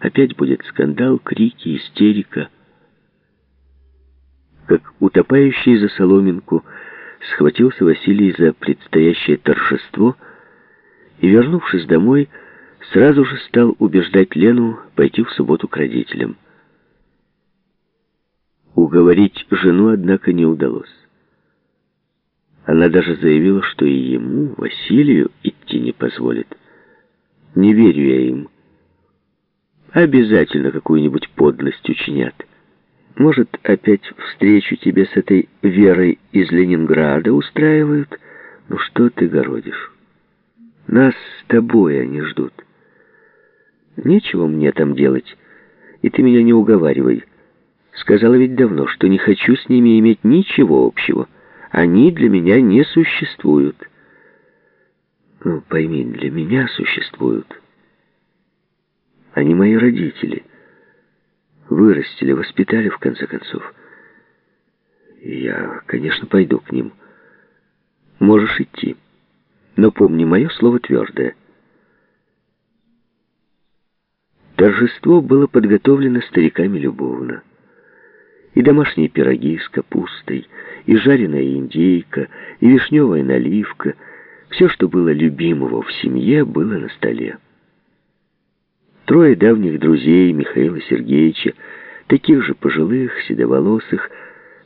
Опять будет скандал, крики, истерика. Как утопающий за соломинку, схватился Василий за предстоящее торжество и, вернувшись домой, сразу же стал убеждать Лену пойти в субботу к родителям. Уговорить жену, однако, не удалось. Она даже заявила, что и ему, Василию, идти не позволит. Не верю я им. Обязательно какую-нибудь подлость учинят. Может, опять встречу тебе с этой Верой из Ленинграда устраивают? Ну что ты городишь? Нас с тобой они ждут. Нечего мне там делать, и ты меня не уговаривай. Сказала ведь давно, что не хочу с ними иметь ничего общего. Они для меня не существуют. Ну, пойми, для меня существуют. Они мои родители. Вырастили, воспитали, в конце концов. Я, конечно, пойду к ним. Можешь идти. Но помни, мое слово твердое. Торжество было подготовлено стариками любовно. И домашние пироги с капустой, и жареная индейка, и вишневая наливка. Все, что было любимого в семье, было на столе. Трое давних друзей Михаила Сергеевича, таких же пожилых, седоволосых,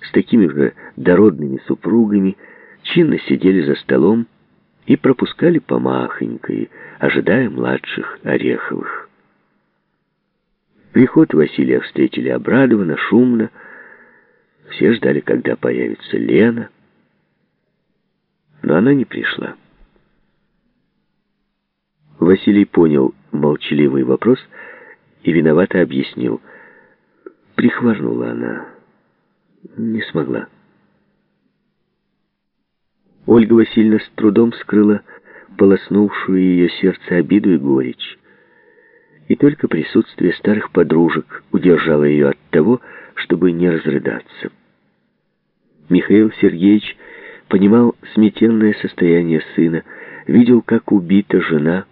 с такими же дородными супругами, чинно сидели за столом и пропускали помахонькой, ожидая младших Ореховых. Приход Василия встретили обрадованно, шумно. Все ждали, когда появится Лена. Но она не пришла. Василий понял молчаливый вопрос и виновато объяснил. Прихворнула она. Не смогла. Ольга Васильевна с трудом скрыла полоснувшую ее сердце обиду и горечь. И только присутствие старых подружек удержало ее от того, чтобы не разрыдаться. Михаил Сергеевич понимал сметенное состояние сына, видел, как убита жена,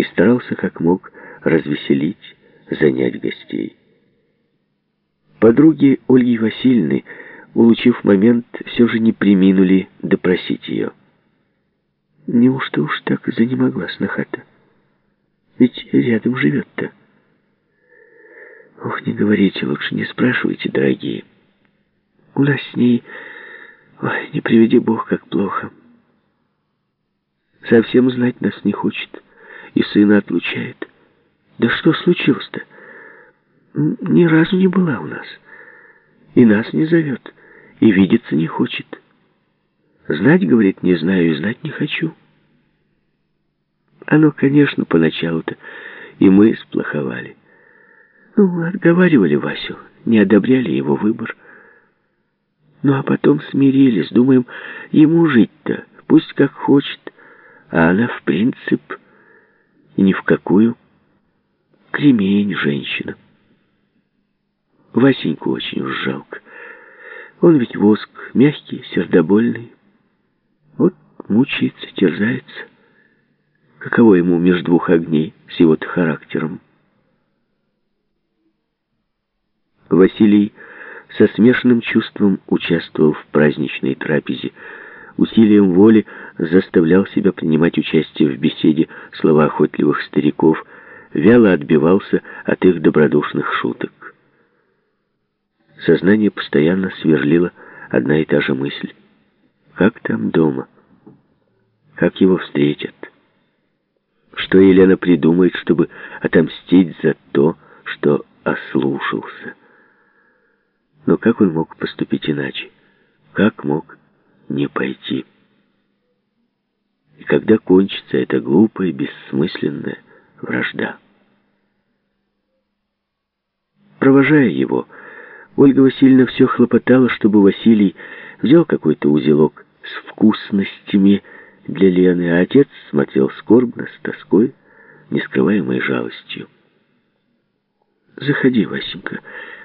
и старался как мог развеселить, занять гостей. Подруги Ольги Васильевны, улучив момент, все же не приминули допросить ее. Неужто уж так занемогла снохата? Ведь рядом живет-то. Ох, не говорите, лучше не спрашивайте, дорогие. У нас с ней, ой, не приведи Бог, как плохо. Совсем знать нас не хочет и сына отлучает. Да что случилось-то? Ни разу не была у нас. И нас не зовет, и видеться не хочет. Знать, говорит, не знаю и знать не хочу. Оно, конечно, поначалу-то и мы сплоховали. Ну, отговаривали Васю, не одобряли его выбор. Ну, а потом смирились, думаем, ему жить-то, пусть как хочет, а она в принцип и ни в какую. Кремень женщина. Васеньку очень жалко. Он ведь воск, мягкий, сердобольный. Вот мучается, терзается. Каково ему между двух огней с его-то характером? Василий со смешанным чувством участвовал в праздничной трапезе, усилием воли заставлял себя принимать участие в беседе словоохотливых стариков, вяло отбивался от их добродушных шуток. Сознание постоянно сверлило одна и та же мысль. Как там дома? Как его встретят? Что Елена придумает, чтобы отомстить за то, что ослушался? Но как он мог поступить иначе? Как мог не пойти. И когда кончится эта глупая, бессмысленная вражда? Провожая его, Ольга Васильевна все хлопотала, чтобы Василий взял какой-то узелок с вкусностями для Лены, а отец смотрел скорбно, с тоской, нескрываемой жалостью. «Заходи, Васенька,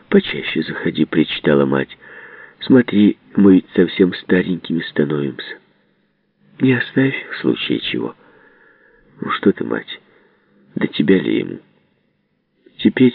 почаще заходи», — причитала мать. Смотри, мы ведь совсем старенькими становимся. Не оставь в случае чего. Ну что ты, мать, до тебя ли ему? Теперь